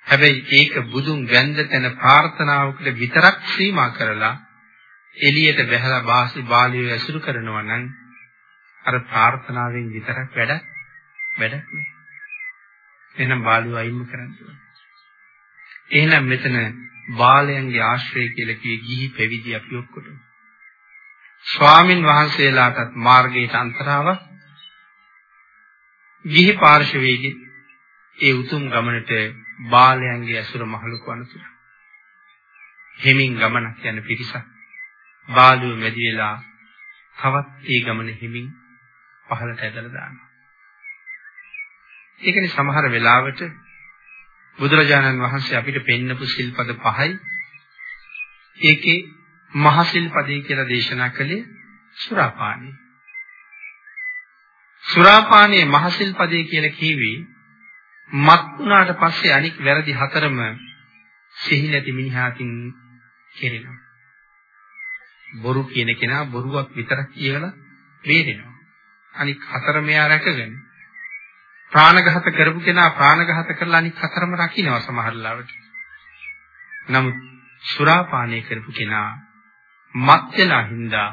B: හැබැයි ඒක බුදුන් වැඳ තැන ප්‍රාර්ථනාවකට විතරක් සීමා කරලා එළියට බහැලා වාසි බාලියෝ ඇසුරු කරනවා නම් අර ප්‍රාර්ථනාවෙන් විතරක් වැඩක් වැඩක් නෑ. එහෙනම් බාලුව අයින් කරන්න ඕනේ. එහෙනම් මෙතන බාලයන්ගේ ආශ්‍රය කියලා කියේ ගිහි පැවිදි අපි ඔක්කොටම. ස්වාමින් වහන්සේලාටත් මාර්ගයට අන්තරාවක් ගිහි පාර්ශවයේදී ඒ උතුම් ගමනට බාලයන්ගේ ඇසුර මහලුක වනතුර. හිමින් ගමනක් යන පිරිසක් බාලුව මැදි වෙලා තවත් ඒ ගමන හිමින් පහළට ඇදලා දානවා. ඒකනේ සමහර වෙලාවට බුදුරජාණන් වහන්සේ අපිට පෙන්නපු සිල්පද පහයි ඒකේ මහ සිල්පදේ කියලා දේශනා කළේ සුරාපානයි. සුරාපානයේ මහ සිල්පදේ කියලා කිව්වේ මත් වුණාට පස්සේ අනික් වැරදි හතරම සිහි නැති මිනිහාකින් කෙරෙනවා. බොරු කියන කෙනා බොරුවක් විතරක් කියලා බේරෙනවා. අනික් හතර මෙයා රැකගෙන ප්‍රාණඝාත කරපු කෙනා ප්‍රාණඝාත කරලා අනික් හතරම රකින්නවා සමහර ලාවට. නමුත් සුරාපානය කරපු කෙනා මත් වෙනා හින්දා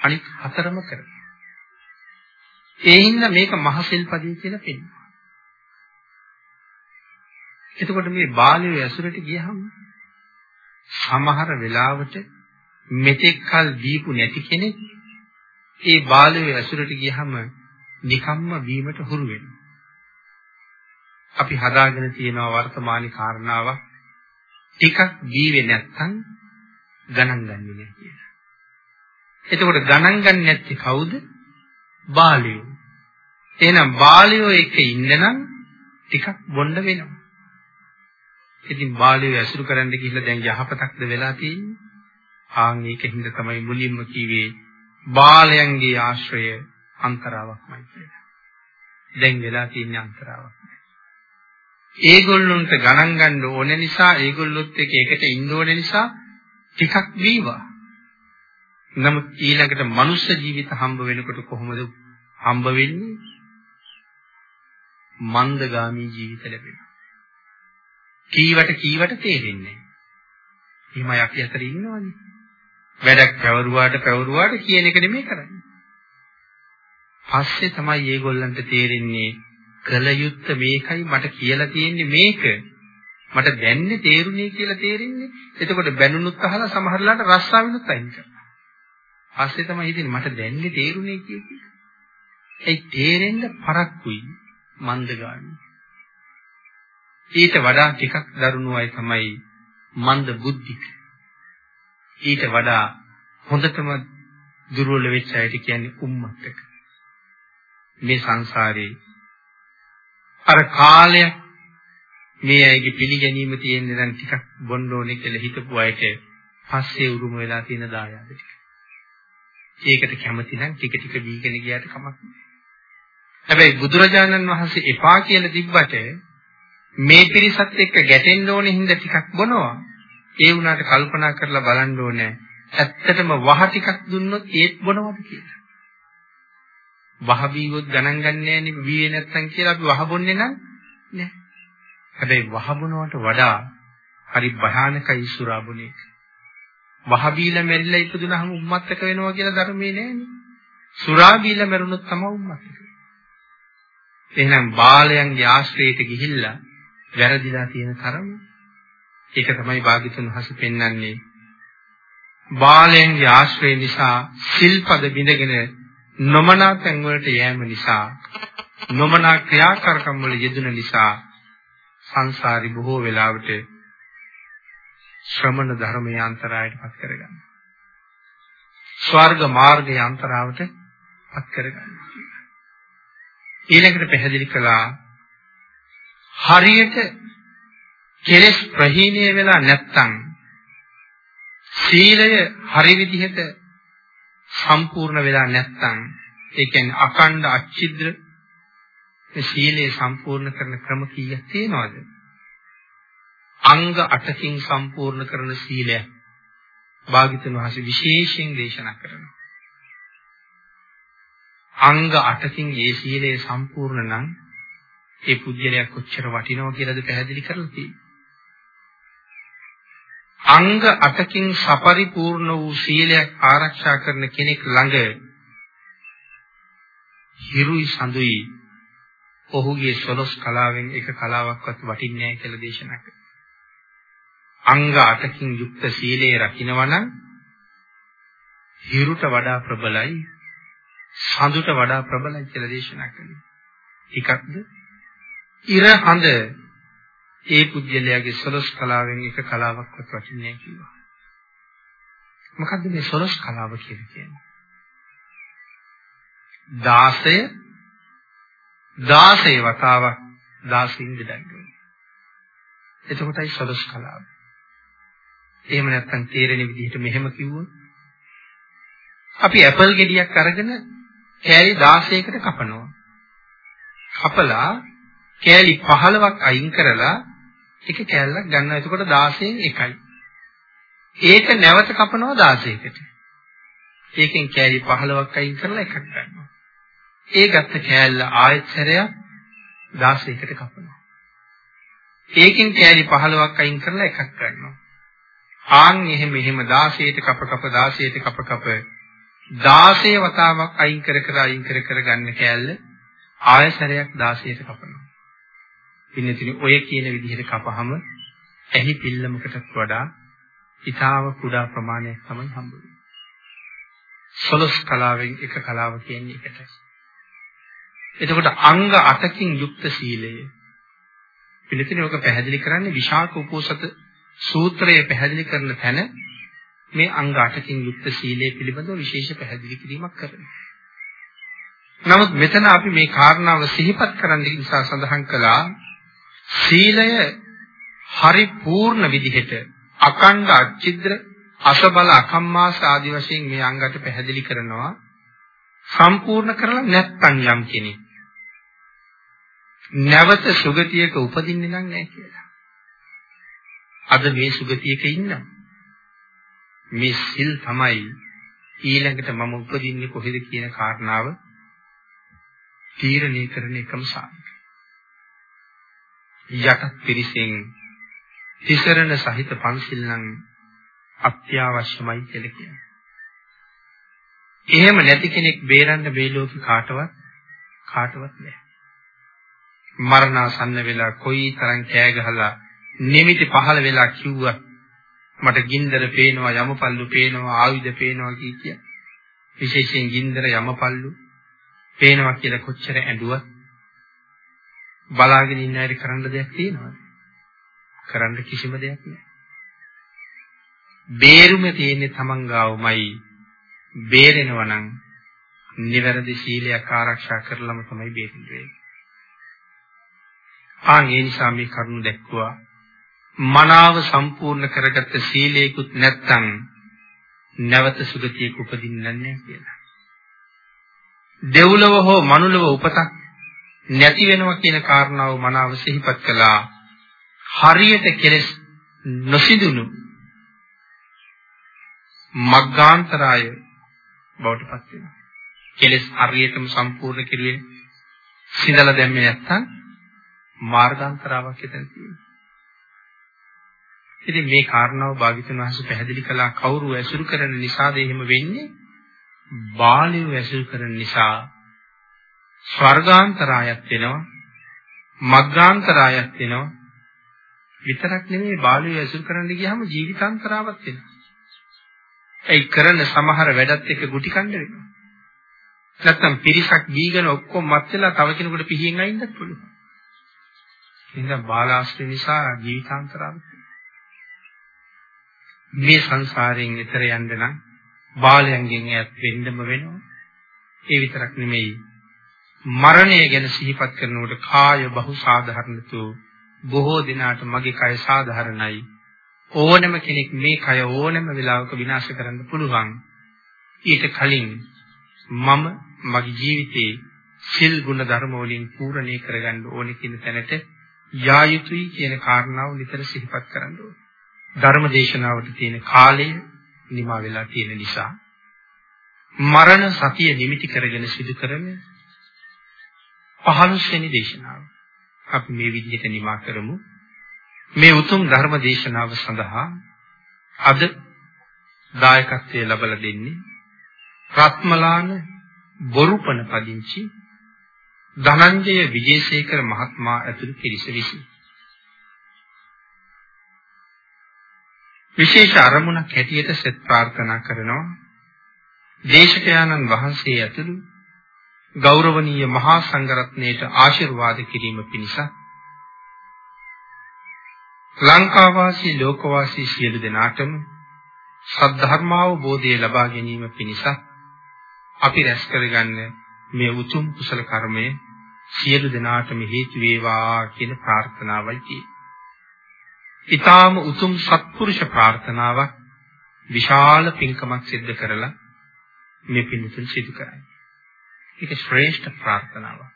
B: අනික් හතරම කරනවා. ඒ හින්දා මේක මහසිල්පදී කියලා පෙන්නනවා. එතකොට මේ බාලයේ ඇසුරට ගියහම සමහර වෙලාවට මෙතෙක් කල් දීපු නැති කෙනෙක් ඒ බාලයේ ඇසුරට ගියහම නිකම්ම වීමට හුරු වෙනවා. අපි හදාගෙන තියෙන වර්තමාන කාරණාවක් ටිකක් දීවේ නැත්තම් ගණන් ගන්නේ නැහැ කියලා. එතකොට ගණන් ගන්නේ නැත්තේ කවුද? බාලයෝ. එහෙනම් බාලයෝ එක්ක ඉන්න නම් ටිකක් බොන්න වෙනවා. ඉතින් බාලයෝ ඇසුරු කරන්න ගිහිල්ලා දැන් යහපතක්ද වෙලා තියෙන්නේ? ආන් ඒකින්ද තමයි මුලින්ම කිව්වේ බාලයන්ගේ ආශ්‍රය අන්තරාවක්මයි කියලා. දැන් වෙලා තියෙන අන්තරාවක්. ඒගොල්ලොන්ට ගණන් ගන්න ඕන නිසා ඒගොල්ලොත් එක්ක එකට ඉන්න ඕන නිසා ටිකක් දීවා. නමුත් ඊළඟට මනුෂ්‍ය ජීවිත හම්බ වෙනකොට කොහොමද හම්බ වෙන්නේ? මන්දගාමී ජීවිත ලැබෙනවා. කීවට කීවට තේරෙන්නේ නැහැ. එහෙමයි අපි අතර ඉන්නවනේ. වැඩක් පැවරුවාට පැවරුවාට කියන එක නෙමෙයි කරන්නේ. පස්සේ තමයි මේගොල්ලන්ට තේරෙන්නේ කල යුත්ත මේකයි මට කියලා තියෙන්නේ මේක. මට දැන්නේ තේරුණේ කියලා තේරෙන්නේ. එතකොට බැනුනුත් අහලා සමහරලාට රස්සාවිනුත් අයින් කරනවා. පස්සේ තමයි හිතෙන්නේ මට දැන්නේ තේරුණේ කියලා. ඒ තේරෙන්න පරක්කුයි මන්දගාමී. ඊට වඩා ටිකක් දරුණු අය තමයි මන්ද බුද්ධික. ඊට වඩා හොඳටම දුර්වල වෙච්ච අයට කියන්නේ උම්මත්තක. මේ සංසාරේ අර කාලය මේ අයගේ පිළිගැනීම තියෙන්නේ නම් ටිකක් බොන්න ඕනේ කියලා හිතපු අයට පස්සේ උරුම වෙලා තියෙන දායාද ටික. ඒකට කැමති නම් ටික ටික බීගෙන ගියාට කමක් නැහැ. හැබැයි බුදුරජාණන් වහන්සේ එපා කියලා තිබ්බට මේ පිරිසත් එක්ක ගැටෙන්න ඕනේ හින්දා ටිකක් බොනවා. ඒ වුණාට කල්පනා කරලා බලන්න ඕනේ ඇත්තටම වහ ටිකක් දුන්නොත් ඒත් බොනවද කියලා. වහ බීවොත් ගණන් ගන්නෑ නේ බීවේ නැත්තම් කියලා අපි වහ බොන්නේ නම් නෑ. හැබැයි වහ බොනවට වඩා හරි භයානකයි සුරාබුනේ. වහ බීලා මැරිලා ඉපදුනහම උම්මත්තක වෙනවා කියලා ධර්මයේ නෑනේ. සුරා බීලා මැරුණොත් තමයි උම්මත්තක. එහෙනම් බාලයන්ගේ ආශ්‍රයයට ගිහිල්ලා වැරදිලා තියෙන තරම ඒක තමයි භාග්‍යතුන් හසු පෙන්වන්නේ. බාලයන්ගේ ආශ්‍රය නිසා සිල්පද බිඳගෙන නොමනා තැන් වලට යෑම නිසා නොමනා ක්‍රියාකාරකම් වල යෙදුන නිසා සංසාරි බොහෝ වෙලාවට ශ්‍රමණ ධර්මයේ අන්තරායට පත් කරගන්න. ස්වර්ග මාර්ගයේ අන්තරාවට පත් කරගන්න. ඊළඟට පැහැදිලි කළා හරියට කෙලෙස් ප්‍රහීණය වෙලා නැත්තම් සීලය හරි විදිහට සම්පූර්ණ වෙලා නැත්නම් ඒ කියන්නේ අකණ්ඩ අච්චිද්‍ර මේ සීලය සම්පූර්ණ කරන ක්‍රම කීයක් තියෙනවද? අංග 8කින් සම්පූර්ණ කරන සීලය භාග්‍යතුන් වහන්සේ විශේෂයෙන් දේශනා කරනවා. අංග 8කින් මේ සීලය සම්පූර්ණ නම් ඒ පුද්ගලයා කොච්චර වටිනව කියලාද පැහැදිලි කරලා තියෙන්නේ. අංග 8කින් සපරිපූර්ණ වූ සීලයක් ආරක්ෂා කරන කෙනෙක් ළඟ හිරුයි සඳුයි ඔහුගේ සොලොස් කලාවෙන් එක කලාවක්වත් වටින්නේ නැහැ කියලා දේශනා කළා. අංග 8කින් යුක්ත සීලය රකින්නවා නම් හිරුට වඩා ප්‍රබලයි සඳුට වඩා ප්‍රබලයි කියලා දේශනා කළේ. එකක්ද? ඉර හඳ ඒ පුද්ගලයාගේ සොලොස් කලාවෙන් එක කලාවක්වත් වටින්නේ නැහැ කිව්වා. මොකද්ද මේ සොලොස් කලාව කියලා කියන්නේ? 16 16 වතාවක් 16 දෙදන්න. එතකොටයි සොලොස් කලාව. එහෙම නැත්නම් තේරෙන විදිහට මෙහෙම කිව්වොත් අපි ඇපල් ගෙඩියක් අරගෙන කෑලි 16කට කපනවා. කපලා කෑලි 15ක් අයින් කරලා එක කෑල්ලක් ගන්නවා. එතකොට 16න් එකයි. ඒක නැවත කපනවා 16කට. ඒකෙන් කෑලි 15ක් අයින් කරලා එකක් ගන්නවා. ඒ ගත්ත කෑල්ල ආයෙත් සැරයක් 16කට කපනවා. ඒකෙන් කෑලි 15ක් අයින් කරලා එකක් ගන්නවා. ආන් එහෙම එහෙම 16ට කප කප 16ට කප කප 16 වතාවක් අයින් කර කර අයින් කර කර ගන්න කෑල්ල ආයසරයක් 16ට කපනවා. පින්නතිනි ඔය කියන විදිහට කපහම ඇහි පිල්ලමකටත් වඩා ඊටාව කුඩා ප්‍රමාණයක් තමයි හම්බ වෙන්නේ. සොලස් කලාවෙන් එක කලාව කියන්නේ ඒකටයි. එතකොට අංග 8කින් යුක්ත සීලය. පිළිතුරේ ඔක පැහැදිලි කරන්නේ විශාක උපෝසත සූත්‍රයේ පැහැදිලි කරන තැන මේ අංග 8කින් යුක්ත සීලය පිළිබඳව විශේෂ පැහැදිලි කිරීමක් කරනවා. නමුත් මෙතන අපි මේ කාරණාව සිහිපත් කරන්න නිසා සඳහන් කළා සීලය හරි පූර්ණ විදිහට අකණ්ඩ අච්චිද්‍ර අසබල අකම්මාස ආදි වශයෙන් මේ අංගට පැහැදිලි කරනවා සම්පූර්ණ කරලා නැත්නම් යම් කෙනෙක් නැවත සුගතියක උපදින්නේ නැහැ කියලා. අද මේ සුගතියක ඉන්නවා. මේ සිල් තමයි ඊළඟට මම උපදින්නේ කොහෙද කියන කාරණාව තීරණය කරන එකම සාධක. යටත් පිරිසෙන් තිසරණ සහිත පන්සිල් නම් අත්‍යවශ්‍යමයි කියලා කියනවා. එහෙම නැති කෙනෙක් බේරන්න මේ ලෝකේ කාටවත් කාටවත් නෑ. මරණාසන්න වෙලා කොයි තරම් කෑ ගහලා නිමිති පහළ වෙලා කිව්වා මට ගින්දර පේනවා යමපල්ලු පේනවා ආයුධ පේනවා කිය කිය. විශේෂයෙන් ගින්දර යමපල්ලු පේනවා කියලා කොච්චර ඇඬුවත් බලාගෙන ඉන්න අය කරන්න දෙයක් තියෙනවද? කරන්න කිසිම දෙයක් නෑ. බේරුම තියෙන්නේ තමන් ගාවමයි. බේරෙනවා නම් නිවැරදි සීලයක් ආරක්ෂා කරලම තමයි බේරෙන්නේ. ආන් ඒ නිසා මේ කරුණ දැක්කුවා මනාව සම්පූර්ණ කරගත්ත සීලයකුත් නැත්නම් නැවත සුගතියක උපදින්නේ නැහැ කියලා. දෙව්ලොව හෝ මනුලොව උපතක් නැති වෙනවා කියන කාරණාව මනාව සිහිපත් කළා. හරියට කෙලස් නොසිඳුණු මග්ගාන්තරාය බවට පත් වෙනවා. කෙලස් හරියටම සම්පූර්ණ කෙරුවේ සිඳලා දැම්මේ නැත්නම් මාර්ගාන්තරාවක් එතන තියෙනවා. ඉතින් මේ කාරණාව භාග්‍යතුන් වහන්සේ පැහැදිලි කළා කවුරු ඇසුරු කරන නිසාද එහෙම වෙන්නේ? බාලයෝ ඇසුරු කරන නිසා ස්වර්ගාන්තරායක් වෙනවා. මග්ගාන්තරායක් වෙනවා. විතරක් නෙමෙයි බාලයෝ ඇසුරු කරන්න ගියාම ජීවිතාන්තරාවක් වෙනවා. ඒ කරන සමහර වැඩත් එක්ක ගුටි කණ්ඩ වෙනවා. නැත්තම් පිරිසක් දීගෙන ඔක්කොම මත් වෙලා තව කෙනෙකුට පිහින් අයින්නත් පුළුවන්. එහෙනම් බාලාශ්‍රය නිසා ජීවිතාන්තරාවක් මේ සංසාරයෙන් එතර යන්න නම් බාලයන්ගෙන් ඈත් වෙන්නම වෙනවා. ඒ විතරක් නෙමෙයි මරණය ගැන සිහිපත් කරනකොට කාය බහු සාධාරණතු. බොහෝ දිනාට මගේ කය සාධාරණයි. ඕනම කෙනෙක් මේ කය ඕනම වෙලාවක විනාශ කරන්න පුළුවන්. ඊට කලින් මම මගේ ජීවිතේ සිල් ගුණ ධර්ම වලින් පූර්ණේ කරගන්න ඕනේ කියන තැනට යා යුතුයි කියන කාරණාව නිතර සිහිපත් කරන්න ඕනේ. ධර්ම දේශනාවට තියෙන කාලය නිමා වෙලා තියෙන නිසා මරණ සතිය නිමිති කරගෙන සිදු කරන 15 වෙනි දේශනාව. අපි මේ විදිහට නිමා කරමු. මේ උතුම් ධර්ම දේශනාව සඳහා අද දායකත්වයේ ලබලා දෙන්නේ රත්මලාන බොරුපන පදිංචි ධනංජය විජේසේකර මහත්මයා ඇතුළු පිරිස විසිනි. විශේෂ අරමුණක් හැටියට සෙත් ප්‍රාර්ථනා කරනවා. දේශකයාණන් වහන්සේ ඇතුළු ගෞරවනීය මහා සංඝරත්නයට ආශිර්වාද කිරීම පිණිස ලංකාවාසී ලෝකවාසී සියලු දෙනාටම සද්ධර්මාවබෝධය ලබා ගැනීම පිණිස අපි රැස් කරගන්න මේ උතුම් කුසල කර්මය සියලු දෙනාටම හේතු වේවා කියන ප්‍රාර්ථනාවයි තියෙන්නේ. ඊටාම උතුම් සත්පුරුෂ ප්‍රාර්ථනාවක් විශාල පින්කමක් සිද්ධ කරලා මේ පින්තුන් සිදු කරන්නේ. ඒක ශ්‍රේෂ්ඨ ප්‍රාර්ථනාවක්.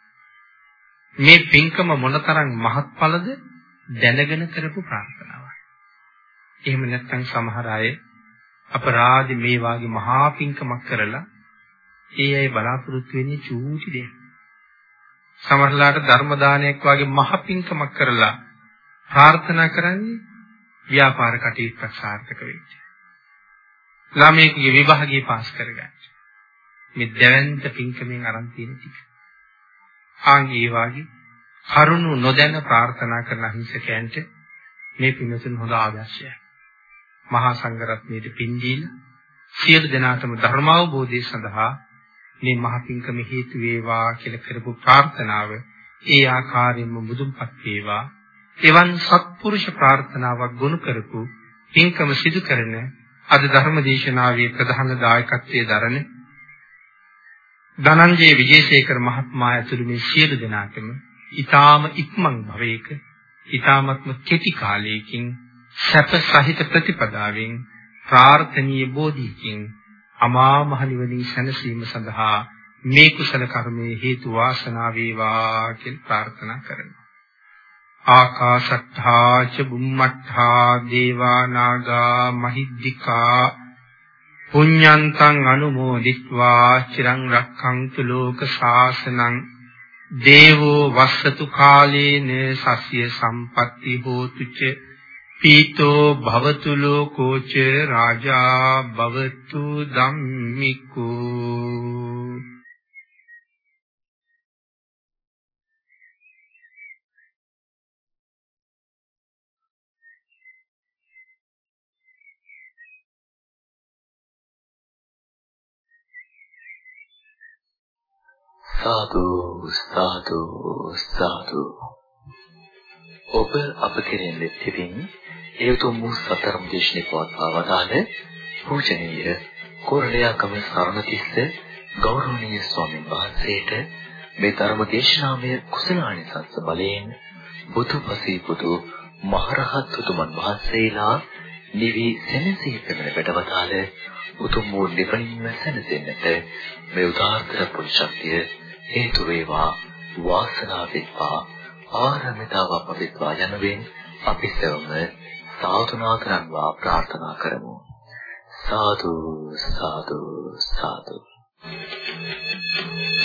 B: මේ පින්කම මොනතරම් මහත්ඵලද දැනගෙන කරපු ප්‍රාර්ථනාවක්. එහෙම නැත්නම් සමහර අය අපරාධ මේ වාගේ මහා පින්කමක් කරලා ඒ අය බලාපොරොත්තු වෙන්නේ චූටි දෙයක්. සමහරලාට ධර්ම දානයක් වගේ මහ පින්කමක් කරලා ප්‍රාර්ථනා කරන්නේ ව්‍යාපාර කටයුත්තක් සාර්ථක වෙච්ච. ළමයෙකුගේ විභාගය පාස් කරගන්න. මේ දැවැන්ත පින්කමෙන් අරන් තියෙන ටික. ආන්ගේ වාගේ කරුණු නොදැන ප්‍රාර්ථනා කරන අහිංසකයන්ට මේ පින්වතුන් හොඳ ආදර්ශයක්. මහා සංඝරත්නයේ පින් දීලා සියලු දෙනාටම ධර්මාවබෝධය සඳහා මේ මහ පින්කම හේතු වේවා කියලා කරපු ප්‍රාර්ථනාව ඒ ආකාරයෙන්ම මුදුන්පත් වේවා එවන් සත්පුරුෂ ප්‍රාර්ථනාවක් ගොනු කරපු පින්කම සිදු කරන අද ධර්ම දේශනාවේ ප්‍රධාන දායකත්වයේ දරන ධනංජය විජේසේකර මහත්මයා ඇතුළු මේ සියලු දෙනාටම ඊ타ම ඉක්මන් භවයක ඊ타මත්ම කෙටි කාලයකින් සැප සහිත ප්‍රතිපදාවෙන් ප්‍රාර්ථනීය බෝධියකින් අමා මහ නිවනින් සැනසීම සඳහා මේ කුසල කර්මයේ හේතු වාසනා වේවා කියලා ප්‍රාර්ථනා කරනවා. ආකාශත්තා ච බුම්මත්තා දේවා නාගා මහිද්దికා පුඤ්ඤන්තං අනුමෝදිත්වා චිරං රක්ඛන්තු ලෝක ශාසනං දේවෝ වස්සතු කාලේන සස්ය සම්පatti හෝතු ච පීතෝ භවතු ලෝකෝච රාජා භවතු ධම්මිකෝ
C: සාදු සාදු සාදු. ඔබ අප කෙරෙන් දෙත්තින් ඒ උතුම් වූ සතරම් දේශනේ පවත්වා වදාළ පූජනීය කොරළයාකම සරණතිස්ස ගෞරවනීය ස්වාමීන් වහන්සේට මේ ධර්ම දේශනාමය කුසලානිසංස බලයෙන් බුදුපසී බුදු මහරහත් උතුමන් වහන්සේලා නිවි සෙනසී පෙරණ වැඩවතාල උතුම් වූ නිවනින්ම සැනසෙන්නට මේ උදාාරතර පුරුෂත්වය හේතු වේවා වාසනාව වෙත්වා ආරමිතාවක් වෙත්වා යනුවෙන් අපි සෙවම සාතුනාතරන්වා ප්‍රාර්ථනා කරමු සාදු සාදු සාදු Thank you.